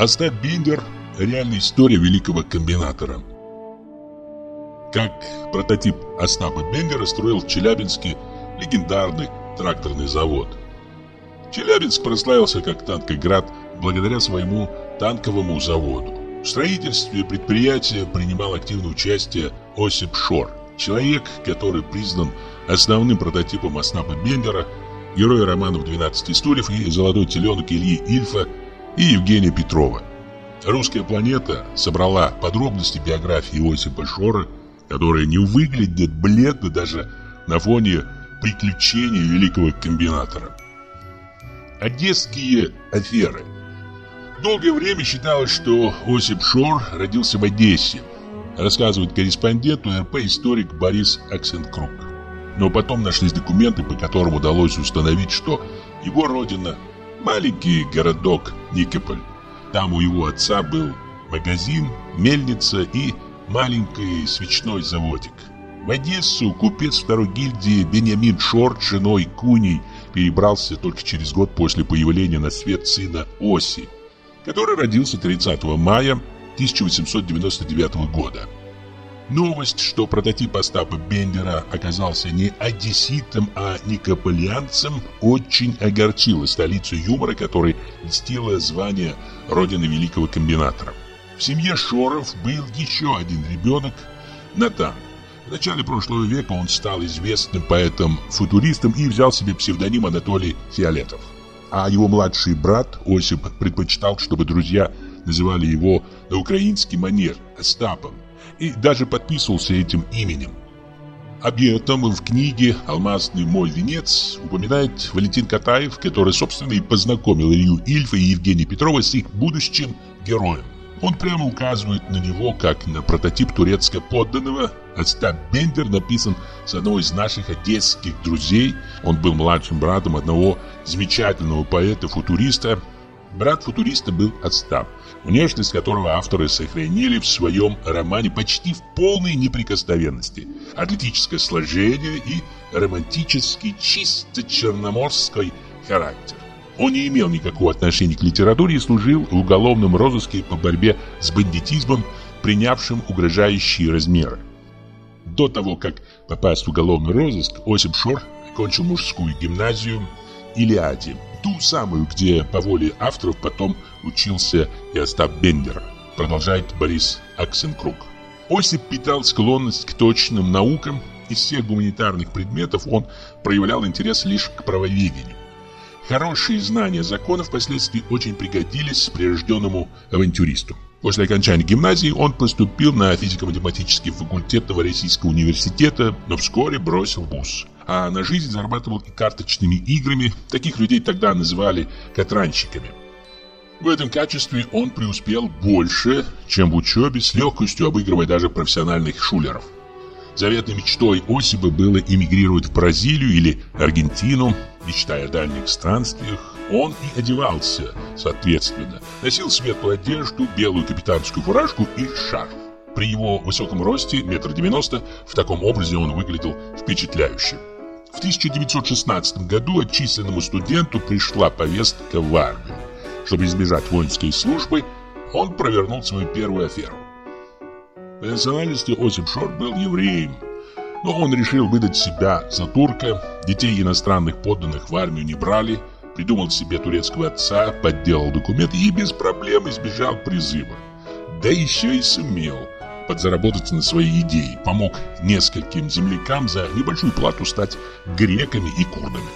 Остап Биндер – реальная история великого комбинатора. Как прототип Остапа Бендера строил в Челябинске легендарный тракторный завод. Челябинск прославился как танкоград благодаря своему танковому заводу. В строительстве предприятия принимал активное участие Осип Шор, человек, который признан основным прототипом Остапа Бендера, герой романов «12 стульев» и «Золотой теленок» Ильи Ильфа и Евгения Петрова. «Русская планета» собрала подробности биографии Осипа Шора, которые не выглядят бледно даже на фоне приключений великого комбинатора. Одесские аферы Долгое время считалось, что Осип Шор родился в Одессе, рассказывает корреспондент УРП историк Борис Аксенкруг. Но потом нашлись документы, по которым удалось установить, что его родина – маленький городок Никополь. Там у его отца был магазин, мельница и маленький свечной заводик. В Одессу купец второй гильдии Бениамин Шорт с женой Куней перебрался только через год после появления на свет сына Оси, который родился 30 мая 1899 года. Новость, что прототип Остапа Бендера оказался не одесситом, а никополианцем, очень огорчила столицу юмора, которой льстило звание родины великого комбинатора. В семье Шоров был еще один ребенок – Натан. В начале прошлого века он стал известным поэтом-футуристом и взял себе псевдоним Анатолий Фиолетов. А его младший брат Осип предпочитал, чтобы друзья называли его на украинский манер Остапом и даже подписывался этим именем. Об этом в книге «Алмазный мой венец» упоминает Валентин Катаев, который, собственно, и познакомил Илью Ильфа и Евгения Петрова с их будущим героем. Он прямо указывает на него, как на прототип турецкого подданного. Остап Бендер написан с одного из наших одесских друзей. Он был младшим братом одного замечательного поэта-футуриста. Брат футуриста был Остап внешность которого авторы сохранили в своем романе почти в полной неприкосновенности. Атлетическое сложение и романтический чисто черноморский характер. Он не имел никакого отношения к литературе и служил в уголовном розыске по борьбе с бандитизмом, принявшим угрожающие размеры. До того, как попасть в уголовный розыск, Осип Шор окончил мужскую гимназию Илиаде Ту самую, где по воле авторов потом учился и Остап Бендер, продолжает Борис Аксенкруг. Осип питал склонность к точным наукам, из всех гуманитарных предметов он проявлял интерес лишь к правоведению. Хорошие знания законов впоследствии очень пригодились прирожденному авантюристу. После окончания гимназии он поступил на физико-математический факультет Новороссийского университета, но вскоре бросил вуз а на жизнь зарабатывал и карточными играми. Таких людей тогда называли катранщиками. В этом качестве он преуспел больше, чем в учебе, с легкостью обыгрывая даже профессиональных шулеров. Заветной мечтой Осипа было эмигрировать в Бразилию или Аргентину, мечтая о дальних странствиях. Он и одевался соответственно. Носил светлую одежду, белую капитанскую фуражку и шарф. При его высоком росте, метр девяносто, в таком образе он выглядел впечатляюще. В 1916 году отчисленному студенту пришла повестка в армию. Чтобы избежать воинской службы, он провернул свою первую аферу. По национальности Осип Шорт был евреем, но он решил выдать себя за турка, детей иностранных подданных в армию не брали, придумал себе турецкого отца, подделал документы и без проблем избежал призыва. Да еще и сумел – подзаработать на свои идеи, помог нескольким землякам за небольшую плату стать греками и курдами.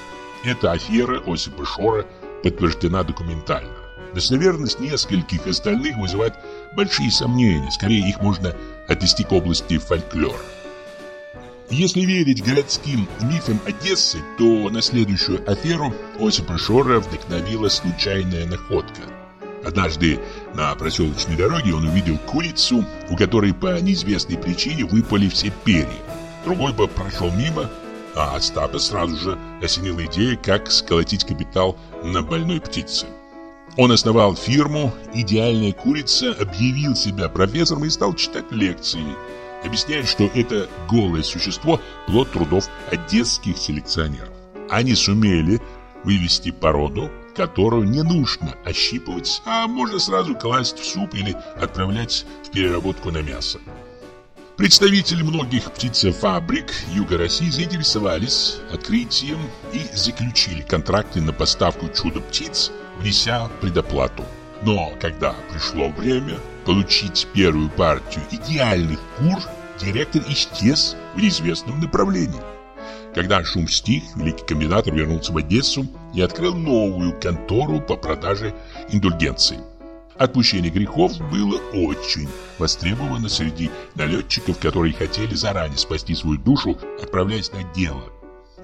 Эта афера Осипа Шора подтверждена документально. Достоверность нескольких остальных вызывает большие сомнения, скорее их можно отнести к области фольклора. Если верить городским мифам Одессы, то на следующую аферу Осипа Шора вдохновила случайная находка – Однажды на проселочной дороге он увидел курицу, у которой по неизвестной причине выпали все перья. Другой бы прошел мимо, а Остапа сразу же осенила идея, как сколотить капитал на больной птице. Он основал фирму «Идеальная курица», объявил себя профессором и стал читать лекции, объясняя, что это голое существо – плод трудов одесских селекционеров. Они сумели вывести породу, которую не нужно ощипывать, а можно сразу класть в суп или отправлять в переработку на мясо. Представители многих птицефабрик Юга России заинтересовались открытием и заключили контракты на поставку чудо-птиц, внеся предоплату. Но когда пришло время получить первую партию идеальных кур, директор исчез в неизвестном направлении. Когда шум стих, великий комбинатор вернулся в Одессу и открыл новую контору по продаже индульгенций. Отпущение грехов было очень востребовано среди налетчиков, которые хотели заранее спасти свою душу, отправляясь на дело.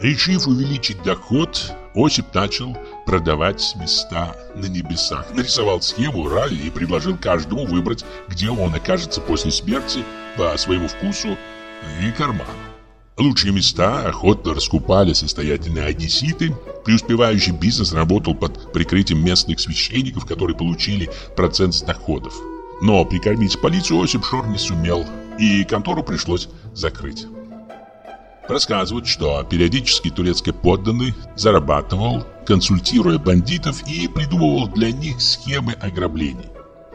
Решив увеличить доход, Осип начал продавать места на небесах. Нарисовал схему ралли и предложил каждому выбрать, где он окажется после смерти по своему вкусу и карману. Лучшие места охотно раскупали состоятельные одесситы. Преуспевающий бизнес работал под прикрытием местных священников, которые получили процент с доходов. Но прикормить полицию Осип Шор не сумел, и контору пришлось закрыть. Рассказывают, что периодически турецкий подданный зарабатывал, консультируя бандитов и придумывал для них схемы ограблений.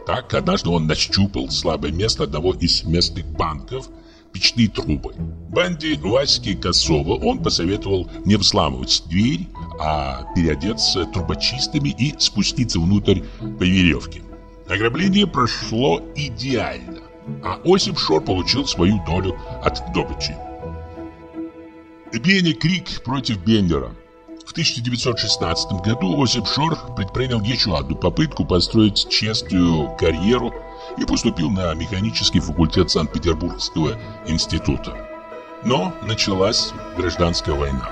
Так, однажды он нащупал слабое место одного из местных банков – печные трубы. Банде Васьки Косова он посоветовал не взламывать дверь, а переодеться трубочистами и спуститься внутрь по веревке. Ограбление прошло идеально, а Осип Шор получил свою долю от добычи. Бенни Крик против Бендера в 1916 году Осип Шор предпринял еще одну попытку построить честную карьеру и поступил на механический факультет Санкт-Петербургского института. Но началась гражданская война.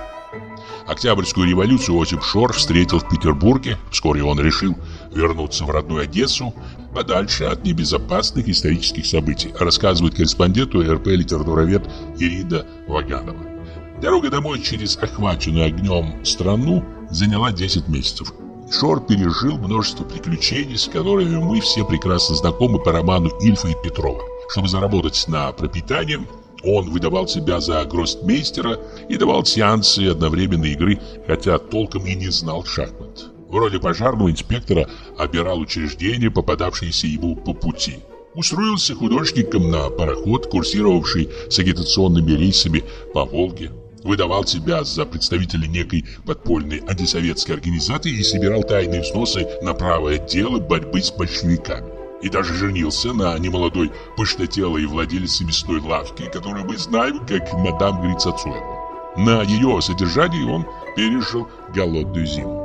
Октябрьскую революцию Осип Шор встретил в Петербурге. Вскоре он решил вернуться в родную Одессу, подальше от небезопасных исторических событий, рассказывает корреспонденту РП литературовед Ирида Ваганова. Дорога домой через охваченную огнем страну заняла 10 месяцев. Шор пережил множество приключений, с которыми мы все прекрасно знакомы по роману Ильфа и Петрова. Чтобы заработать на пропитание, он выдавал себя за гроссмейстера и давал сеансы одновременной игры, хотя толком и не знал шахмат. В роли пожарного инспектора обирал учреждения, попадавшиеся ему по пути. Устроился художником на пароход, курсировавший с агитационными рейсами по Волге выдавал себя за представителя некой подпольной антисоветской организации и собирал тайные взносы на правое дело борьбы с большевиками. И даже женился на немолодой пышнотелой владелице мясной лавки, которую мы знаем как мадам Грицацуева. На ее содержании он пережил голодную зиму.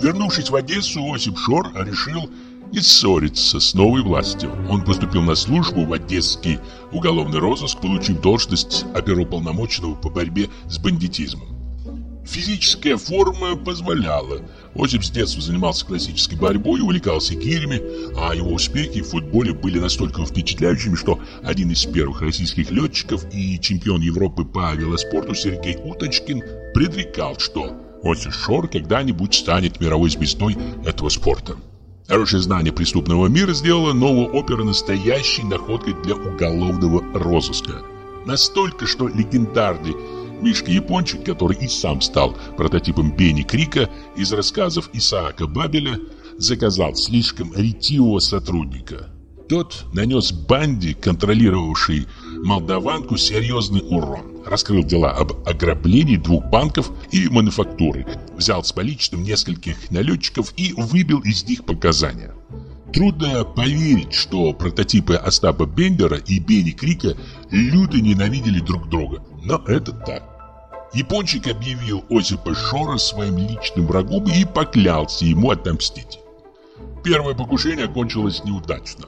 Вернувшись в Одессу, Осип Шор решил и ссориться с новой властью. Он поступил на службу в Одесский уголовный розыск, получив должность оперуполномоченного по борьбе с бандитизмом. Физическая форма позволяла. Осип с детства занимался классической борьбой и увлекался гирями, а его успехи в футболе были настолько впечатляющими, что один из первых российских летчиков и чемпион Европы по велоспорту Сергей Уточкин предрекал, что Осип Шор когда-нибудь станет мировой звездой этого спорта. Хорошее знание преступного мира сделало новую оперу настоящей находкой для уголовного розыска. Настолько, что легендарный Мишка Япончик, который и сам стал прототипом Бенни Крика из рассказов Исаака Бабеля, заказал слишком ретивого сотрудника. Тот нанес банде, контролировавшей молдаванку, серьезный урон раскрыл дела об ограблении двух банков и мануфактуры, взял с поличным нескольких налетчиков и выбил из них показания. Трудно поверить, что прототипы Остапа Бендера и Бенни Крика люто ненавидели друг друга, но это так. Япончик объявил Осипа Шора своим личным врагом и поклялся ему отомстить. Первое покушение окончилось неудачно.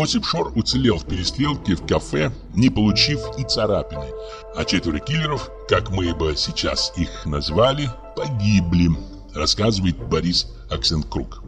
Осип Шор уцелел в перестрелке в кафе, не получив и царапины, а четверо киллеров, как мы бы сейчас их назвали, погибли, рассказывает Борис Аксенкруг.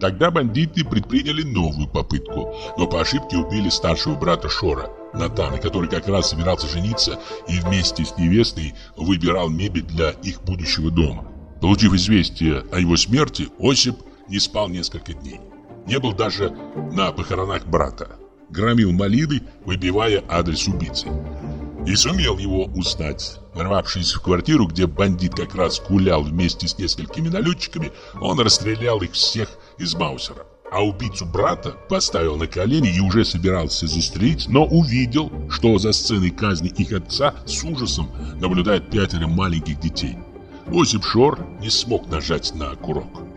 Тогда бандиты предприняли новую попытку, но по ошибке убили старшего брата Шора, Натана, который как раз собирался жениться и вместе с невестой выбирал мебель для их будущего дома. Получив известие о его смерти, Осип не спал несколько дней не был даже на похоронах брата. Громил молитвы, выбивая адрес убийцы. и сумел его узнать. Ворвавшись в квартиру, где бандит как раз гулял вместе с несколькими налетчиками, он расстрелял их всех из Маусера. А убийцу брата поставил на колени и уже собирался застрелить, но увидел, что за сценой казни их отца с ужасом наблюдают пятеро маленьких детей. Осип Шор не смог нажать на курок.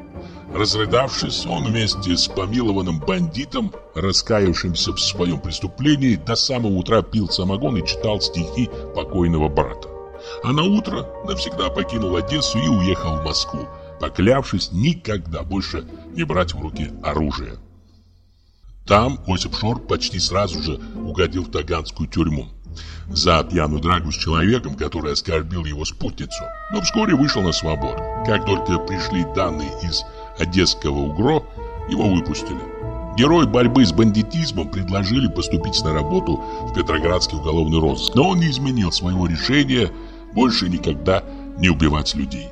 Разрыдавшись, он вместе с помилованным бандитом, раскаявшимся в своем преступлении, до самого утра пил самогон и читал стихи покойного брата. А на утро навсегда покинул Одессу и уехал в Москву, поклявшись никогда больше не брать в руки оружие. Там Осип Шор почти сразу же угодил в Таганскую тюрьму за пьяную драку с человеком, который оскорбил его спутницу, но вскоре вышел на свободу. Как только пришли данные из Одесского УГРО, его выпустили. Герой борьбы с бандитизмом предложили поступить на работу в Петроградский уголовный розыск, но он не изменил своего решения больше никогда не убивать людей.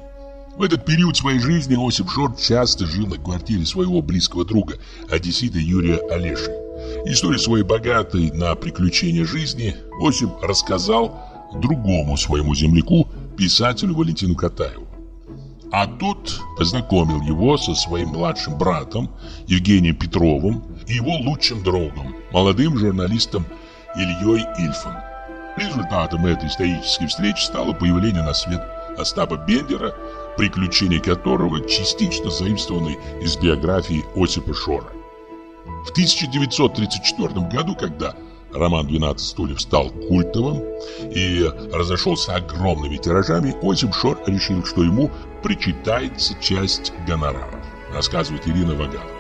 В этот период своей жизни Осип Шорт часто жил на квартире своего близкого друга, одессита Юрия Олеши. Историю своей богатой на приключения жизни Осип рассказал другому своему земляку, писателю Валентину Катаеву. А тот познакомил его со своим младшим братом Евгением Петровым и его лучшим другом, молодым журналистом Ильей Ильфом. Результатом этой исторической встречи стало появление на свет Остапа Бендера, приключения которого частично заимствованы из биографии Осипа Шора. В 1934 году, когда роман «12 стульев» стал культовым и разошелся огромными тиражами, Осип Шор решил, что ему причитается часть гонорара, рассказывает Ирина Ваганова.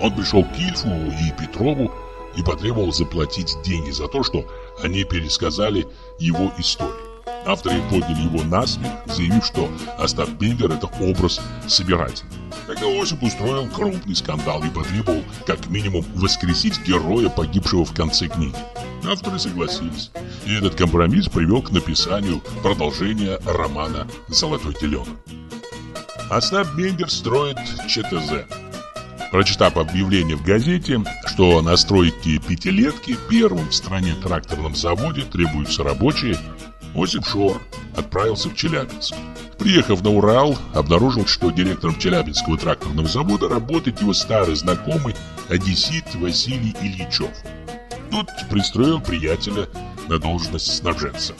Он пришел к Ильфу и Петрову и потребовал заплатить деньги за то, что они пересказали его историю. Авторы подняли его на смех, заявив, что Остап Бендер – это образ собирателя. Тогда Осип устроил крупный скандал и потребовал как минимум воскресить героя, погибшего в конце книги. Авторы согласились, и этот компромисс привел к написанию продолжения романа «Золотой теленок». Остап Бендер строит ЧТЗ. Прочитав объявление в газете, что на стройке пятилетки первым в стране тракторном заводе требуются рабочие, Осип Шор отправился в Челябинск. Приехав на Урал, обнаружил, что директором Челябинского тракторного завода работает его старый знакомый одессит Василий Ильичев. Тот пристроил приятеля на должность снабженца.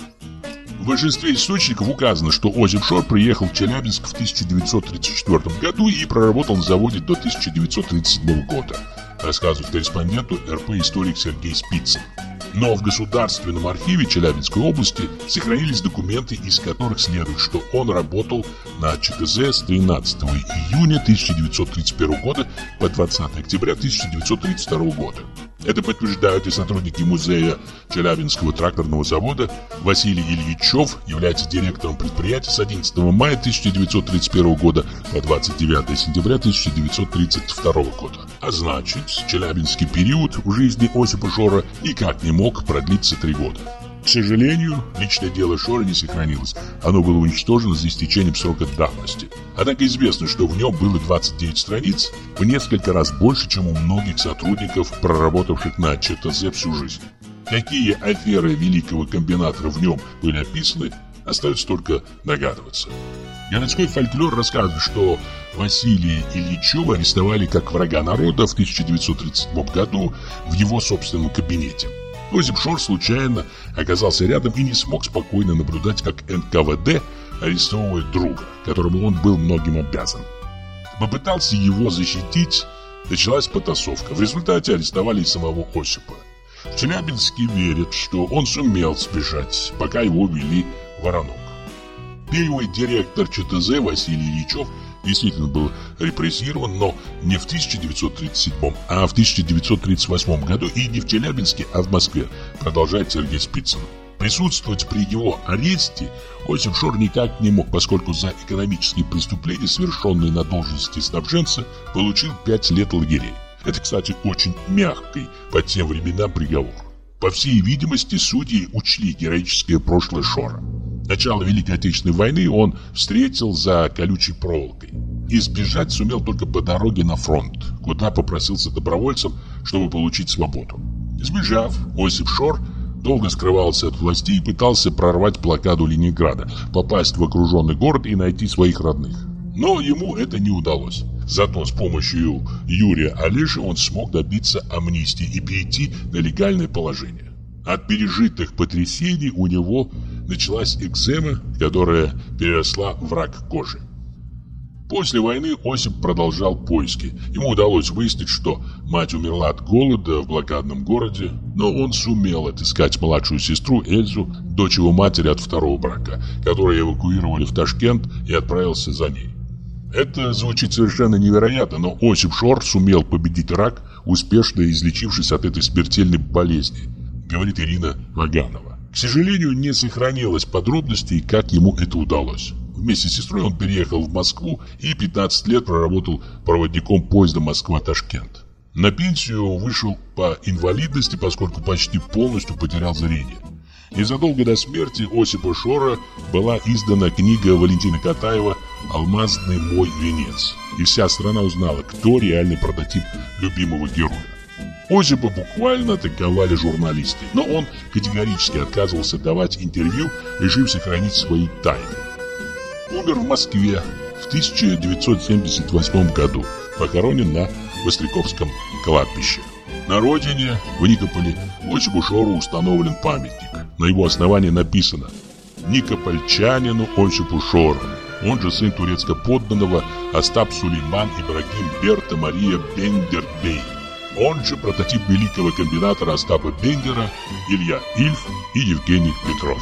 В большинстве источников указано, что Озим Шор приехал в Челябинск в 1934 году и проработал на заводе до 1937 года, рассказывает корреспонденту РП историк Сергей Спицын. Но в Государственном архиве Челябинской области сохранились документы, из которых следует, что он работал на ЧТЗ с 13 июня 1931 года по 20 октября 1932 года. Это подтверждают и сотрудники музея Челябинского тракторного завода. Василий Ильичев является директором предприятия с 11 мая 1931 года по 29 сентября 1932 года. А значит, челябинский период в жизни Осипа Шора никак не мог продлиться три года. К сожалению, личное дело Шора не сохранилось. Оно было уничтожено за истечением срока давности. Однако известно, что в нем было 29 страниц, в несколько раз больше, чем у многих сотрудников, проработавших на ЧТЗ всю жизнь. Какие аферы великого комбинатора в нем были описаны, остается только догадываться. Городской фольклор рассказывает, что Василия Ильичева арестовали как врага народа в 1937 году в его собственном кабинете. Озип Шор случайно оказался рядом и не смог спокойно наблюдать, как НКВД арестовывает друга, которому он был многим обязан. Попытался его защитить, началась потасовка. В результате арестовали и самого Осипа. В Челябинске верят, что он сумел сбежать, пока его вели Воронок. Первый директор ЧТЗ Василий Ильичев – действительно был репрессирован, но не в 1937, а в 1938 году и не в Челябинске, а в Москве, продолжает Сергей Спицын. Присутствовать при его аресте Осип Шор никак не мог, поскольку за экономические преступления, совершенные на должности снабженца, получил 5 лет лагерей. Это, кстати, очень мягкий по тем временам приговор. По всей видимости, судьи учли героическое прошлое Шора. Начало Великой Отечественной войны он встретил за колючей проволокой. И сбежать сумел только по дороге на фронт, куда попросился добровольцем, чтобы получить свободу. Сбежав, Осип Шор долго скрывался от властей и пытался прорвать блокаду Ленинграда, попасть в окруженный город и найти своих родных. Но ему это не удалось. Зато с помощью Юрия Олеши он смог добиться амнистии и перейти на легальное положение. От пережитых потрясений у него началась экзема, которая переросла в рак кожи. После войны Осип продолжал поиски. Ему удалось выяснить, что мать умерла от голода в блокадном городе, но он сумел отыскать младшую сестру Эльзу, дочь его матери от второго брака, которую эвакуировали в Ташкент и отправился за ней. Это звучит совершенно невероятно, но Осип Шор сумел победить рак, успешно излечившись от этой смертельной болезни, говорит Ирина Ваганова. К сожалению, не сохранилось подробностей, как ему это удалось. Вместе с сестрой он переехал в Москву и 15 лет проработал проводником поезда Москва-Ташкент. На пенсию вышел по инвалидности, поскольку почти полностью потерял зрение. Незадолго до смерти Осипа Шора была издана книга Валентина Катаева «Алмазный мой венец». И вся страна узнала, кто реальный прототип любимого героя. Осипа буквально атаковали журналисты, но он категорически отказывался давать интервью, решив сохранить свои тайны. Умер в Москве в 1978 году, похоронен на Востряковском кладбище. На родине, в Никополе, Осипу Шору установлен памятник. На его основании написано «Никопольчанину Осипу Шору». Он же сын турецко-подданного Остап Сулейман Ибрагим Берта Мария Бендербей. Он же прототип великого комбинатора Остапа Бендера Илья Ильф и Евгений Петров.